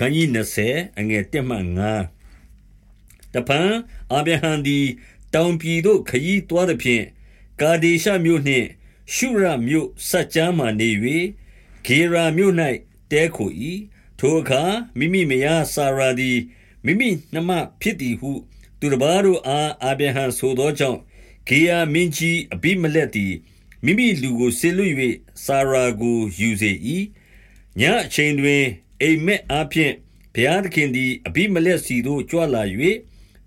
ခန်းကြီး20အငယ်1မှ5တပန်အာဗြဟံသည်တောင်ပြည်သို့ခရီးသွားသည်ဖြင့်ကာဒေရှမြို့နှင့် ရှုရမြို့စัจ जा မှနေ၍ဂေရာမြို့၌တဲခို၏ထိုအခါမိမိမယားစာရာသည်မိမိနှမဖြစ်သည်ဟု သူတစ်ပါးတို့အားအာဗြဟံဆိုသောကြောင့်ဂေယာမင်းကြီးအဘိမလက်သည်မိမိလူကိုဆေလွတ်၍စာရာကိုယူစေ၏ညအချိန်တွင် အိမ်မက်အားဖြင့်ဘုရားသခင်သည်အဘိမလက်စီသို့ကြွလာ၍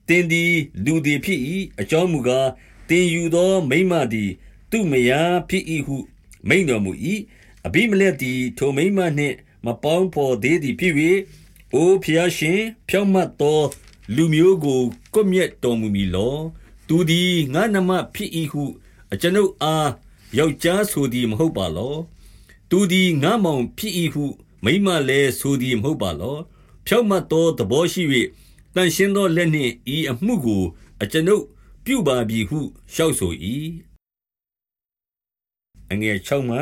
တင်းသည်လူသည်ဖြစ်၏အကြောင်းမူကားတင်ယူသောမိမသည် သူ့မယားဖြစ်၏ဟုမိန်တော်မူ၏အဘိမလက်သည်ထိုမိမနှင့်မပေါင်းဖော်သေးသည်ဖြစ်၍အိုဖျားရှင် ဖြောင့်မတ်သော လူမျိုးကိုကွပ်မျက်တော်မူမည်လော သူသည်ငါနမဖြစ်၏ဟုအကျွန်ုပ်အားယောက်ျားဆိုသည်မဟုတ်ပါလော သူသည်ငါမောင်ဖြစ်၏ဟု မိမလည်းဆိုသည်မဟုတ်ပါလောဖြောင့်မတ်သောသဘောရှိ၍တန်ရှင်းသောလက်နှင့်ဤအမှုကိုအကျွန်ုပ်ပြုပါပြီဟုလျှောက်ဆို၏အငယ်6မှ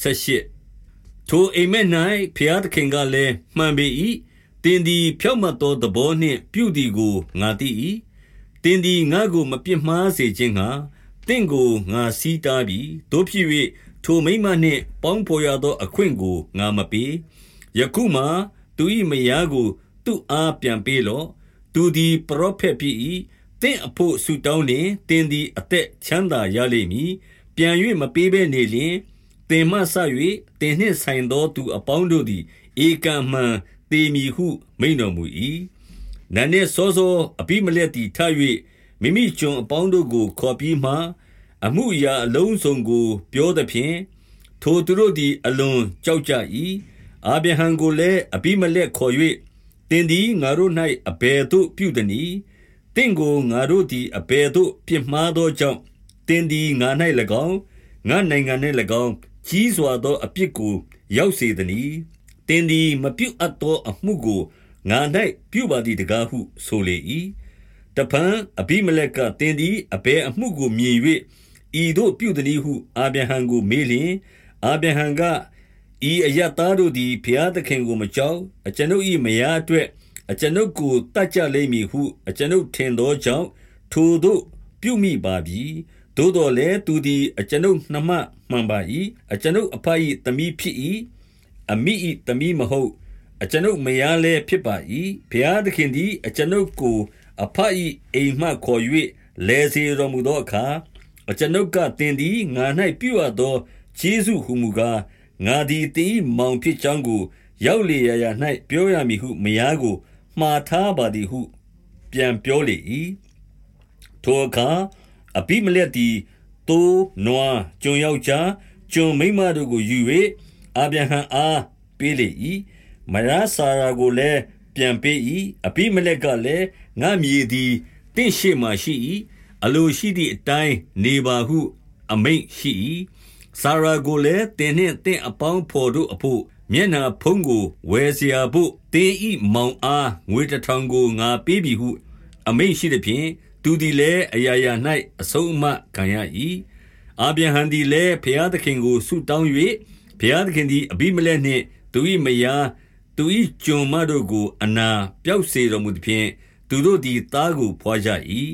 78ထိုအိမ်မက်၌ဖျားသခင်ကလည်းမှန်ပေ၏တင်သည်ဖြောင့်မတ်သောသဘောနှင့်ပြုသည်ကိုငါသိ၏တင်သည်ငါကိုမပြစ်မှားစေခြင်းငှာတင့်ကိုငါစီးတားပြီတို့ဖြစ်၍ ထိုမိမနှင့် ပေါင်းဖော်ရသော အခွင့်ကို ငါမပေး ယခုမှသူ၏မယားကို သူ့အား ပြန်ပေးလော့ သူသည် ပရောဖက်ဖြစ်၏တင့်အဖို့ ဆုတောင်းလျင်တင်သည် အသက်ချမ်းသာရလိမ့်မည် ပြန်၍မပေးဘဲနေလျင်တင်မှဆ၍တင်နှင့်ဆိုင်သော သူအပေါင်းတို့သည် ဧကံမှန်တေမီဟု မိန်တော်မူ၏နန်းနှင့်စောစော အဘိမလက်သည် ထ၍မိမိကျွန်အပေါင်းတို့ကို ခေါ်ပြီးမှ အမှုအရာအလုံးစုံကို ပြောသဖြင့်ထိုသူတို့သည် အလွန်ကြောက်ကြ၏အာဗြဟံကိုလည်းအဘိမလက်ခေါ်၍တင်သည်ငါတို့၌အဘယ်သို့ပြုသည်နည်းတင့်ကိုငါတို့သည်အဘယ်သို့ပြစ်မှားသောကြောင့်တင်သည်ငါ၌၎င်းငါနိုင်ငံ၌၎င်းကြီးစွာသောအပြစ်ကိုရောက်စေသည်။တင်သည်မပြုတ်အပ်သောအမှုကိုငါ၌ပြုပါသည်တကားဟုဆိုလေ၏။တပံအဘိမလက်ကတင်သည်အဘယ်အမှုကိုမြင်၍ ဤသို့ပြုသည်ဟု အာဗြဟံကိုမေးလျင် အာဗြဟံက ဤအယတ်သားတို့သည် ဘုရားသခင်ကို မကြောက် အကျွန်ုပ်၏မယားအတွက် အကျွန်ုပ်ကိုတတ်ကြလိမ့်မည်ဟု အကျွန်ုပ်ထင်သောကြောင့် ထိုသို့ပြုမိပါပြီ သို့တော်လည်း သူသည် အကျွန်ုပ်နှမမှန်ပါ၏အကျွန်ုပ်အဖ၏သမီးဖြစ်၏အမိ၏သမီးမဟုတ် အကျွန်ုပ်မယားလည်း ဖြစ်ပါ၏ဘုရားသခင်သည် အကျွန်ုပ်ကိုအဖ၏အိမ်မှခေါ်၍လဲစေတော်မူသောအခါ အကျွန်ုပ်ကတင်သည်ငါ၌ပြုအပ်သောခြေဆုဟုမူကားငါသည်တင်မောင်ဖြစ်ကြောင်းကို ရောက်လေရာရာ၌ပြောရမည်ဟုမယားကိုမှားထားပါသည်ဟု ပြန်ပြောလေ၏ထိုအခါအဘိမလက်သည်သိုးနွားကျွန်ယောက်ျားကျွန်မိန်းမတို့ကိုယူ၍အာဗြဟံအားပေးလေ၏မယားစာရာကိုလည်းပြန်ပေး၏အဘိမလက်ကလည်းငါမြေသည်တင့်ရှိမှရှိ၏ အလိုရှိသည့်အတိုင်းနေပါဟု အမိန့်ရှိ၏စာရာကိုလည်းတင်းနှင့်တင့်အပေါင်းဖော်တို့အဖို့မျက်နာဖုံးကိုဝယ်เสียဖို့တင်းဤမောင်အားငွေတထောင်ကိုငါပေးပြီဟု အမိန့်ရှိသည်ဖြင့်သူသည်လည်းအရာရာ၌အဆုံးအမခံရ၏အာဗြဟံသည်လည်းဘုရားသခင်ကိုဆုတောင်း၍ဘုရားသခင်သည်အဘိမလက်နှင့်သူ၏မယားသူ၏ကျွန်မတို့ကို အနာပျောက်စေတော်မူသည်ဖြင့်သူတို့သည်သားကိုဖွာကြ၏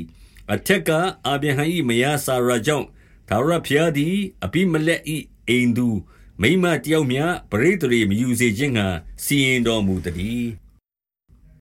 အထက်က အာဗြဟံ၏မယားစာရာကြောင့်သာရဘုရားသည် အဘိမလက်၏အိမ်သူ မိမတယောက်မျှပရိသေတွေမယူစေခြင်းငှာစီရင်တော်မူတည်း